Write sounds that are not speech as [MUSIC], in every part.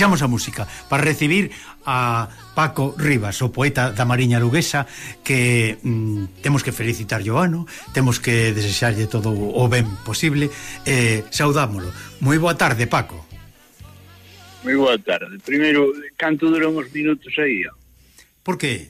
baixamos a música para recibir a Paco Rivas, o poeta da Mariña Luguesa, que mm, temos que felicitar o ano, temos que desexarlle todo o ben posible. Eh, saudámolo. Moi boa tarde, Paco. Moi boa tarde. Primeiro, canto duran os minutos aí? Por que?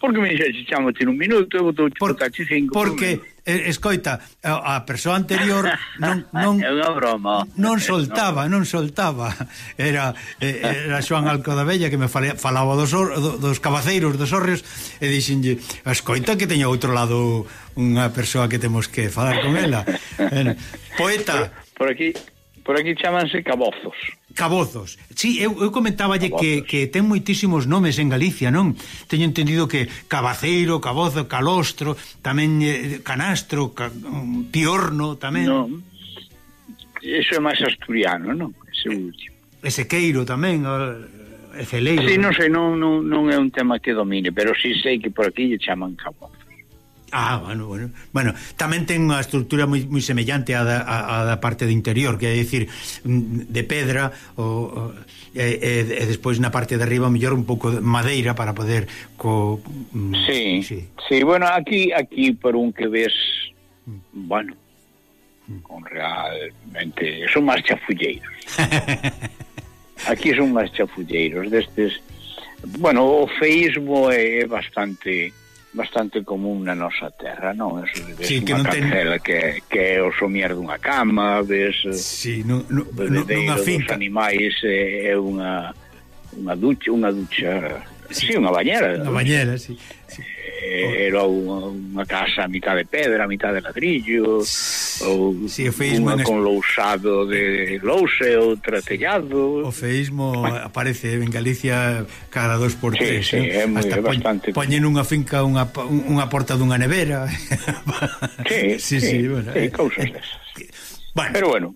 Porque me dixeste, chamo un minuto, eu vou botar por, cinco. Porque, Eh, escoita, a persoa anterior non [LAUGHS] non é unha broma. Non soltaba, non soltaba. Era era Joan Alco da que me falaba dos or, dos cabaceiros, dos orrios e dixenlle, "Escoita que teño outro lado unha persoa que temos que falar con ela." [LAUGHS] Bueno, poeta. Por aquí por aquí chamanse cabozos. Cabozos. Sí, eu, eu comentáballe que, que ten moitísimos nomes en Galicia, non? Teño entendido que cabaceiro, cabozo, calostro, tamén eh, canastro, ca, um, piorno, tamén. Non, eso é máis asturiano, non? Ese eh, último. Ese queiro tamén, ah, ese Celeiro. Sí, non sei, non, non, non é un tema que domine, pero sí sei que por aquí lle chaman cabozo. Ah, bueno, bueno. bueno tamén ten unha estructura moi, moi semellante á da, a, da parte do interior, que é dicir, mm, de pedra o, o, e, e, e despois na parte de arriba mellor un pouco de madeira para poder co mm, Sí. Sí, sí bueno, aquí aquí por un que ves mm. bueno, mm. con realmente son máis chafulleiros. [LAUGHS] aquí son máis chafulleiros destes Bueno, o feísmo é bastante bastante común na nosa terra, non? Eso, ves sí, que non ten... que, que é o somier dunha cama, ves... Eh, sí, non, non, non, nunha finca. animais é, é unha, unha ducha, unha ducha Sí, unha bañera. Unha bañera, sí. sí. Eh, era unha, unha casa a mitad de pedra, a mitad de ladrillo, ou sí, o unha con lousado de louse, outra tellado. O feísmo bueno. aparece en Galicia cada dos por tres. Sí, sí, eh? é moi, Hasta é bastante. poñen unha finca unha, unha porta dunha nevera. [LAUGHS] sí, sí, sí, sí, bueno, sí, eh, cousas eh, desas. Bueno, Pero bueno.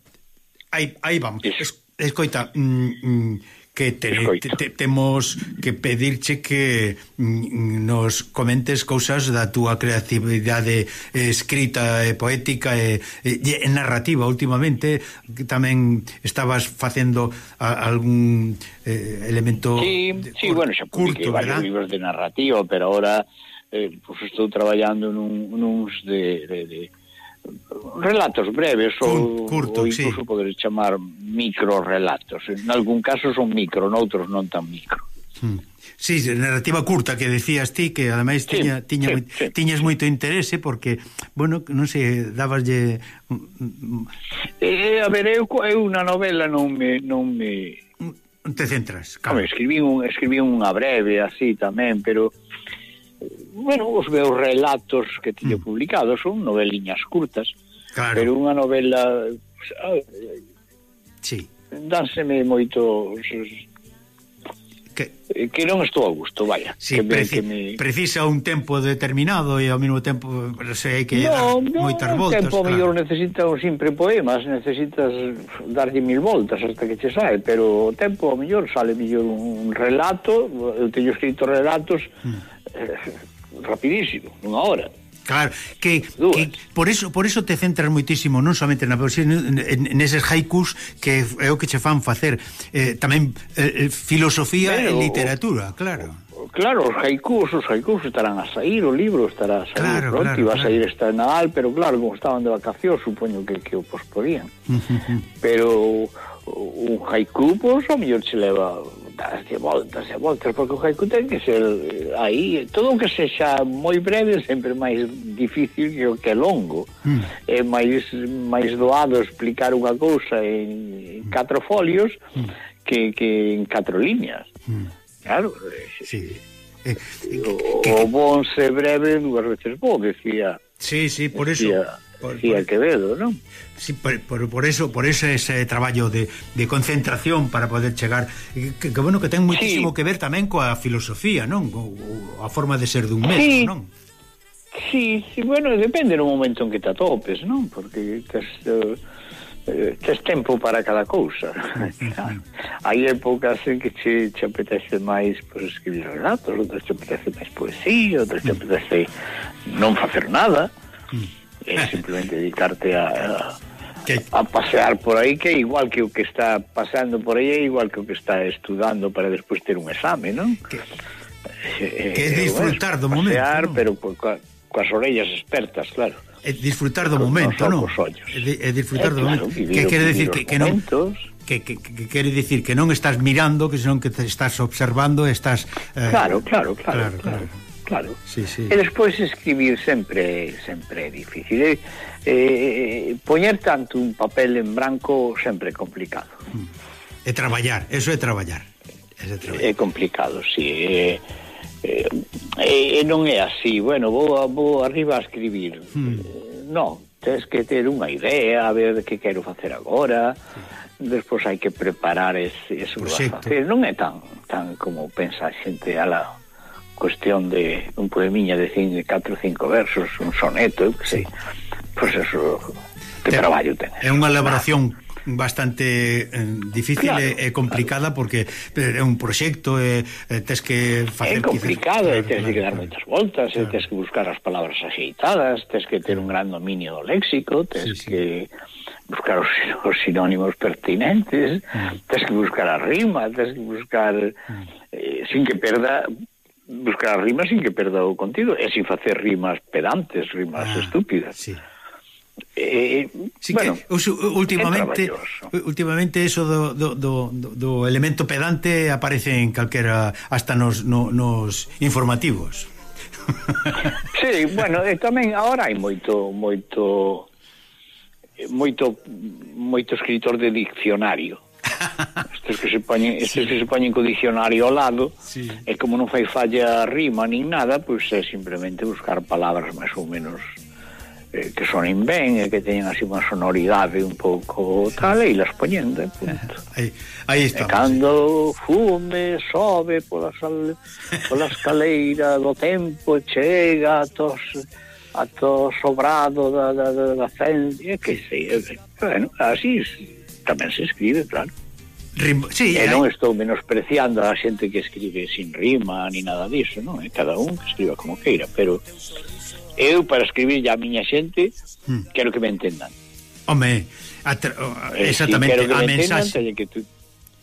Aí, aí vamos. Es, Escoita, mm, mm, que te, te, temos que pedirche que mm, mm, nos comentes cousas da túa creatividade eh, escrita e poética e, e, e narrativa. Últimamente tamén estabas facendo a, algún eh, elemento sí, de, sí, cur, bueno, xa curto, varios libros de narrativa pero ahora eh, pues estou traballando nun, nuns de, de, de relatos breves ou, Curto, ou incluso sí. poder chamar micro relatos en algún caso son micro, noutros non tan micro hmm. Sí, narrativa curta que decías ti que ademais sí, tiña, tiña sí, sí, tiñas sí. moito interese porque, bueno, non sei, dabaslle mm, mm, eh, a ver, eu, eu unha novela non me non me mm, te centras. Claro. Home, escribí un escribí unha breve así tamén, pero bueno, os meus relatos que teño mm. son noveliñas curtas, claro. pero unha novela Sí. Dánseme moito que, eh, que non estou a gusto, vaya. Sí, que me, preci, que me... precisa un tempo determinado e ao mesmo tempo sei que no, no, moitas voltas. tempo claro. mellor necesita un simple poemas, necesitas darlle mil voltas hasta que che sae, pero o tempo ao mellor sale mellor un relato, eu teño escrito relatos mm eh, [LAUGHS] rapidísimo, nunha hora. Claro, que, que por eso por eso te centras moitísimo non somente na poesía neses haikus que é o que che fan facer eh, tamén eh, eh filosofía Pero, e literatura, claro. Claro, os haikus, os haikus estarán a sair, o libro estará a sair claro, pronto, claro, iba a sair esta Nadal, pero claro, como estaban de vacacións, supoño que, que o pospodían. [LAUGHS] Pero un haiku, pois, pues, a mellor se leva darse voltas e voltas, porque o haiku ten que ser eh, aí, todo o que sexa moi breve sempre máis difícil que o que longo, mm. é máis, máis doado explicar unha cousa en hmm. catro folios mm. que, que en catro líneas, mm. claro, eh, sí. eh, o, que, que... o bon se breve dúas veces bo, decía. Sí, sí, por decía, eso por, sí, por, Quevedo, non? Sí, por, por, por eso, por ese, ese traballo de, de concentración para poder chegar que, que bueno que ten muitísimo sí. que ver tamén coa filosofía, non? O, o, a forma de ser dun mesmo, sí. non? Sí, sí, bueno, depende do momento en que te atopes, non? Porque tes, uh, tes tempo para cada cousa. Hai épocas en que che, che apetece máis pues, escribir relatos, outras che apetece máis poesía, outras che mm. apetece non facer nada. Mm é simplemente dedicarte a, a, a pasear por aí que é igual que o que está pasando por aí é igual que o que está estudando para despois ter un exame, non? Que, eh, que é disfrutar do momento, pasear, ¿no? pero coa, coas orellas expertas, claro. É disfrutar do momento, non? É, é disfrutar do claro, momento. Que quere decir que, que non que, que, que quere dicir que non estás mirando, que senón que te estás observando, estás eh, Claro, claro, claro. claro, claro. claro claro. Sí, sí. E despois escribir sempre sempre é difícil. Eh, eh, poñer tanto un papel en branco sempre é complicado. Mm. E traballar, eso é traballar. É, traballar. é complicado, sí. Eh, eh, eh, non é así, bueno, vou, vou arriba a escribir. Hmm. Eh, non, tens que ter unha idea, a ver que quero facer agora. Sí despois hai que preparar ese, ese Proxecto. Non é tan tan como pensa a xente ala cuestión de un poemiña de 4 ou 5 versos, un soneto, eu que sei. Pois pues eso, que traballo tenes. É unha elaboración bastante eh, difícil claro, e, e complicada claro. porque é un proxecto e, e tes que facer É complicado, quizás, claro, tes claro, que dar moitas voltas, claro. tes que buscar as palabras axeitadas, tes que ter un gran dominio do léxico, tes sí, sí. que buscar os, os sinónimos pertinentes, mm. tes que buscar a rima, tes que buscar mm. eh, sin que perda buscar rimas sin que perda o contido e sin facer rimas pedantes, rimas ah, estúpidas. Sí. Eh, eh sí bueno, que, últimamente últimamente eso do, do, do, do elemento pedante aparece en calquera hasta nos, no, nos informativos. [LAUGHS] Sí, bueno, e tamén agora hai moito moito moito moito escritor de diccionario estes que se poñen, estes sí. que se poñen co dicionario ao lado, sí. e como non fai falla rima nin nada, pois é simplemente buscar palabras máis ou menos eh, que sonen ben e que teñen así unha sonoridade un pouco tal e las poñendo, punto. [LAUGHS] Aí, aí estamos. E cando fume sobe pola, sal, pola escaleira do tempo chega a tos a to sobrado da, da, da, da fenda, que sei, bueno, así, tamén se escribe, claro. Rim... Sí, e non estou menospreciando a xente que escribe sin rima ni nada disso, non? E cada un que escriba como queira, pero eu para escribir a miña xente hmm. quero que me entendan. Home, eh, exactamente, si a me mensaxe teño que, tu...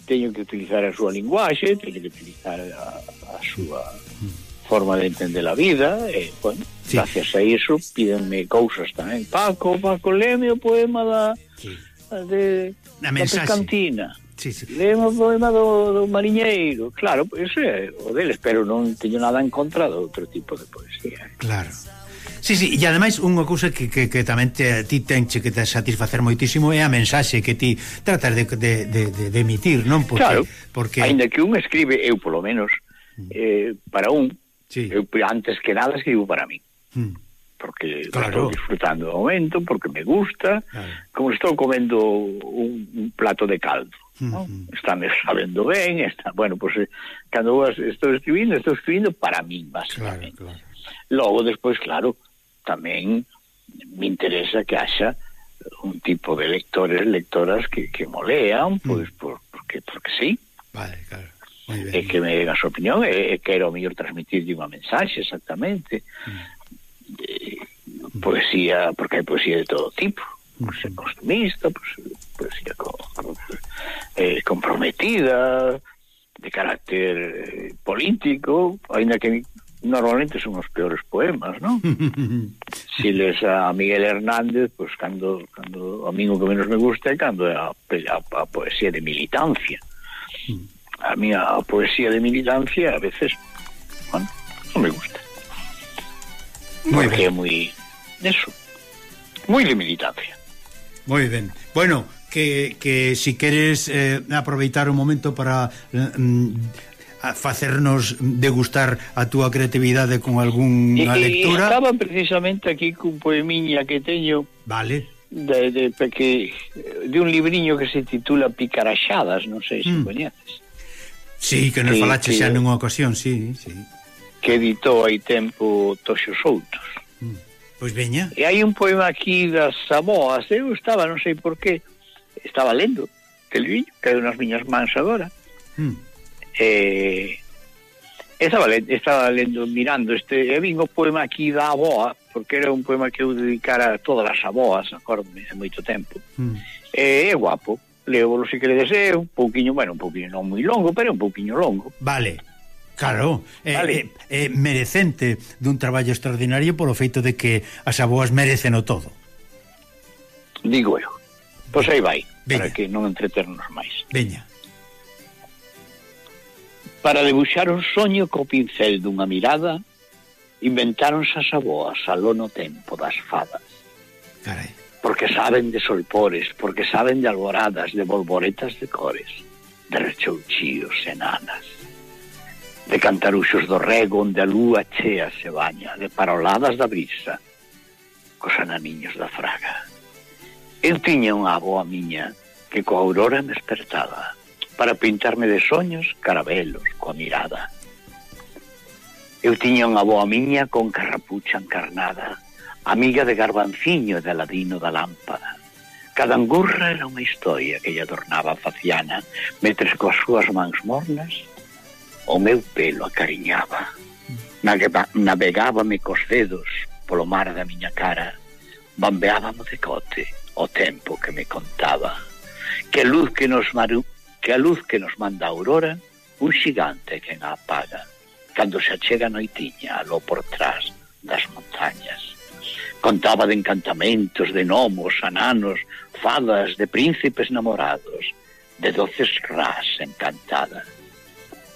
teño que utilizar a súa linguaxe, teño que utilizar a, a súa hmm. forma de entender a vida, e, bueno, sí. gracias a iso pídenme cousas tamén. Paco, Paco, leme o poema da... Sí. de a mensaxe. Da pescantina. Sí, sí. Leemos o poema do, do mariñeiro. Claro, ese é o deles, pero non teño nada en contra do outro tipo de poesía. Eh. Claro. Sí, sí, e ademais unha cousa que, que, que tamén te, ti tenche que te satisfacer moitísimo é a mensaxe que ti tratas de, de, de, de emitir, non? Porque, claro, porque... ainda que un escribe, eu polo menos, mm. eh, para un, sí. eu antes que nada escribo para mí. Mm porque claro. estou disfrutando do momento, porque me gusta, claro. como estou comendo un, un plato de caldo. ¿no? Uh -huh. Está me sabendo ben, está, bueno, pues, eh, cando vos estou escribindo, estou escribindo para min, basicamente. Claro, claro. Logo, despois, claro, tamén me interesa que haxa un tipo de lectores, lectoras que, que molean, pois, mm. por, porque, porque sí. Vale, claro. Muy. E que me den a súa opinión, e, e quero mellor transmitir unha mensaxe, exactamente. Mm poesía, porque hai poesía de todo tipo, poesía pues, poesía co, co, eh, comprometida, de carácter eh, político, ainda que normalmente son os peores poemas, non? [LAUGHS] si les a Miguel Hernández, pois pues, cando, cando a mí o que menos me gusta é cando é a, a, a poesía de militancia. Mm. A mí a, a poesía de militancia a veces, bueno, non me gusta. Muy porque bien. é moi Eso. Moi de militancia. Moi ben. Bueno, que, que si queres eh, aproveitar un momento para mm, mm a facernos degustar a túa creatividade con algunha lectura. E, estaba precisamente aquí cun poemiña que teño. Vale de, de, porque, de un libriño que se titula Picaraxadas, non sei se mm. coñeces. Sí, que nos que, falache xa nunha ocasión, sí, sí. Que editou hai tempo Toxo Soutos. Pois veña. E hai un poema aquí das Samoas, eu estaba, non sei por qué, estaba lendo, que li, que unas miñas mans agora. Mm. Eh, estaba, lendo, estaba lendo, mirando este, e vin o poema aquí da Aboa, porque era un poema que eu dedicara a todas as aboas, acordme, há moito tempo. Mm. E é guapo, levo, se queredes, é un pouquiño, bueno, un pouquiño non moi longo, pero un pouquiño longo. Vale. Claro, é, vale. é, é merecente dun traballo extraordinario polo feito de que as aboas merecen o todo. Digo eu. Pois aí vai, Veña. para que non entreternos máis. Veña. Para debuxar un soño co pincel dunha mirada, inventáronse as aboas ao lono tempo das fadas. Carai. Porque saben de solpores, porque saben de alboradas, de bolboretas de cores, de rechouchíos e nanas de cantaruxos do rego onde a lúa chea se baña, de paroladas da brisa, cos ananiños da fraga. Eu tiña unha boa miña que coa aurora me despertaba para pintarme de soños carabelos coa mirada. Eu tiña unha boa miña con carrapucha encarnada, amiga de garbanciño e de ladino da lámpada. Cada angurra era unha historia que lle adornaba a faciana, metres coas súas mans mornas o meu pelo acariñaba. Navegábame cos dedos polo mar da miña cara. Bambeábamos de cote o tempo que me contaba. Que luz que nos maru... que a luz que nos manda a aurora, un xigante que na apaga. Cando se achega a noitiña, aló por trás das montañas. Contaba de encantamentos, de gnomos, ananos, fadas, de príncipes namorados, de doces ras encantadas.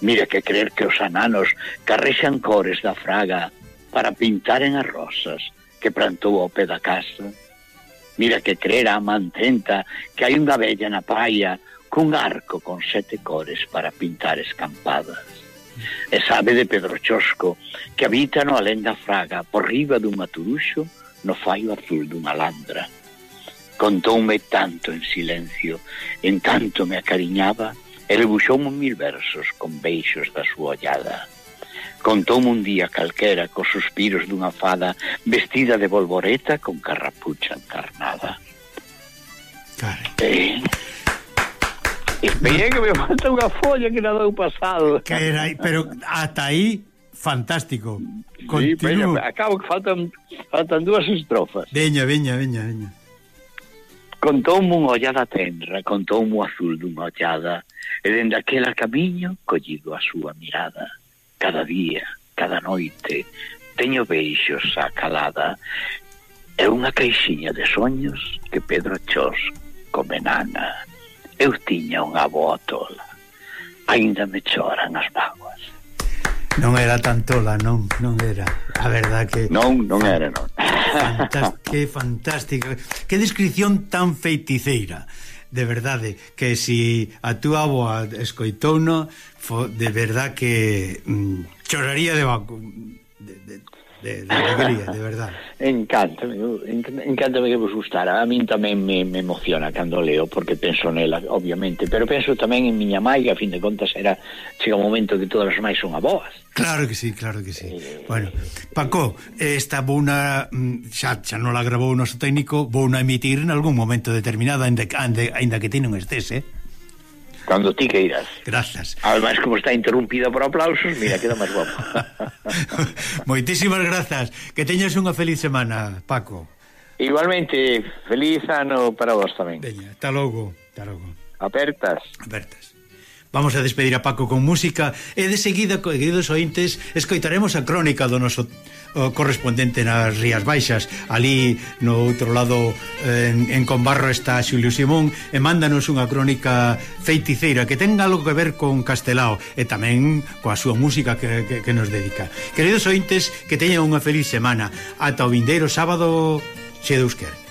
Mira que creer que os ananos carrexan cores da fraga para pintar en as rosas que plantou ao pé da casa. Mira que creer a mantenta que hai unha bella na praia cun arco con sete cores para pintar escampadas. E sabe de Pedro Chosco que habita no alén da fraga por riba dun maturuxo no faio azul dunha landra. Contoume tanto en silencio, en tanto me acariñaba, E debuxoume mil versos con beixos da súa ollada. Contoume un día calquera cos suspiros dunha fada vestida de bolboreta con carrapucha encarnada. Carai. Eh, Esperei que me falta unha folla que nada dou pasado. Que era, pero ata aí fantástico. Continúo. Sí, pero, acabo que faltan, faltan dúas estrofas. Veña, veña, veña, veña. Contoume unha ollada tenra, contoume o azul dunha ollada, e dende aquela camiño collido a súa mirada. Cada día, cada noite, teño beixos a calada, é unha caixinha de soños que Pedro Chos come nana. Eu tiña unha boa tola, aínda me choran as vaguas. Non era tan tola, non, non era. A verdad que... Non, non era, non que fantástica. Que descripción tan feiticeira. De verdade, que si a túa boa escoitouno, de verdad que mm, choraría de, de, de de, de alegría, de verdad. Encántame, encántame que vos gustara. A min tamén me, me emociona cando leo, porque penso nela, obviamente, pero penso tamén en miña mãe, que a fin de contas era chega un momento que todas as mães son aboas. Claro que sí, claro que sí. Eh, bueno, Paco, esta bouna xa, mm, xa non la grabou o noso técnico, vou na emitir en algún momento determinado, ainda, ainda, ainda que ti non estés, eh? Cando ti queiras. Grazas. Ademais, como está interrumpida por aplausos, mira, queda máis guapo. [LAUGHS] Moitísimas grazas. Que teñas unha feliz semana, Paco. Igualmente, feliz ano para vos tamén. Veña, hasta logo. Hasta logo. Apertas. Apertas. Vamos a despedir a Paco con música e de seguida, queridos ointes, escoitaremos a crónica do noso o correspondente nas Rías Baixas. Ali, no outro lado, en, en Conbarro está Xulio Simón e mándanos unha crónica feiticeira que tenga algo que ver con Castelao e tamén coa súa música que, que, que nos dedica. Queridos ointes, que teñan unha feliz semana. Ata o vindeiro sábado, xe deus quer.